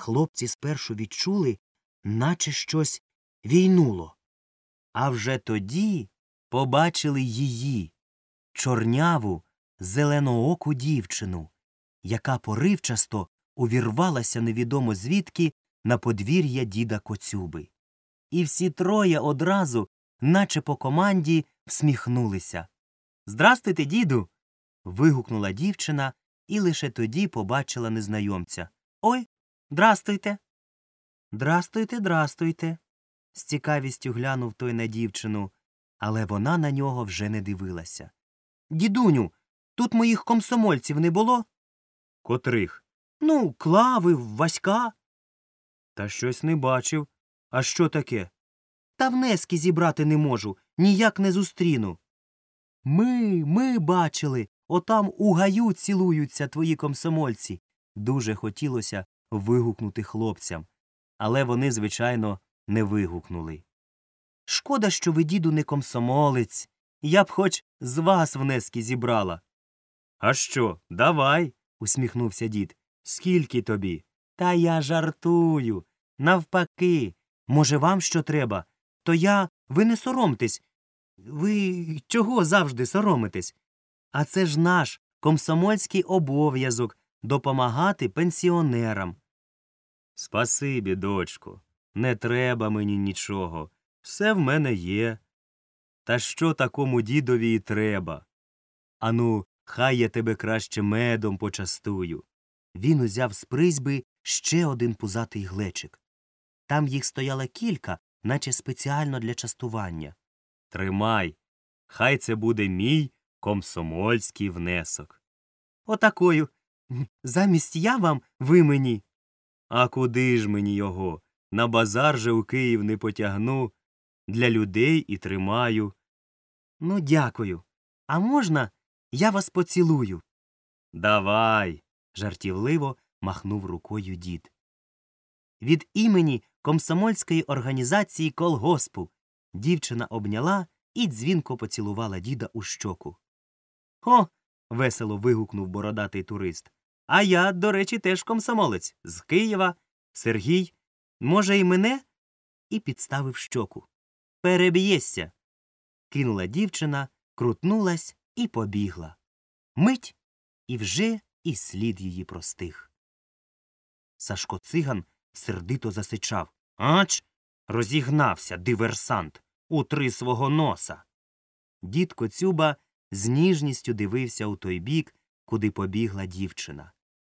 хлопці спершу відчули, наче щось війнуло. А вже тоді побачили її чорняву, зеленооку дівчину, яка поривчасто увірвалася невідомо звідки на подвір'я діда Коцюби. І всі троє одразу, наче по команді, всміхнулися. Здрастуйте, діду. вигукнула дівчина і лише тоді побачила незнайомця. Ой, здрастуйте. Здрастуйте, здрастуйте. з цікавістю глянув той на дівчину, але вона на нього вже не дивилася. Дідуню, тут моїх комсомольців не було? Котрих? Ну, клави, Васька. Та щось не бачив. А що таке? Та внески зібрати не можу, ніяк не зустріну. Ми, ми бачили, отам у гаю цілуються твої комсомольці. Дуже хотілося вигукнути хлопцям, але вони, звичайно, не вигукнули. Шкода, що ви, діду, не комсомолець. Я б хоч з вас внески зібрала. А що, давай, усміхнувся дід. Скільки тобі? Та я жартую. Навпаки. Може, вам що треба? То я. ви не соромтесь. Ви чого завжди соромитесь? А це ж наш комсомольський обов'язок допомагати пенсіонерам. Спасибі, дочко. Не треба мені нічого. Все в мене є. Та що такому дідові і треба? Ану, хай я тебе краще медом почастую. Він узяв з призьби ще один пузатий глечик. Там їх стояло кілька, наче спеціально для частування. Тримай. Хай це буде мій комсомольський внесок. Отакою. Замість я вам, ви мені. А куди ж мені його? На базар же у Київ не потягну. Для людей і тримаю. Ну, дякую. А можна я вас поцілую? Давай. жартівливо махнув рукою дід. Від імені комсомольської організації колгоспу дівчина обняла і дзвінко поцілувала діда у щоку. О. весело вигукнув бородатий турист. А я, до речі, теж комсомолець з Києва. Сергій. Може, і мене? І підставив щоку. Переб'єшся. кинула дівчина, крутнулась і побігла. Мить і вже і слід її простих. Сашко циган сердито засичав. Ач. розігнався диверсант. Утри свого носа. Дід Коцюба з ніжністю дивився у той бік, куди побігла дівчина.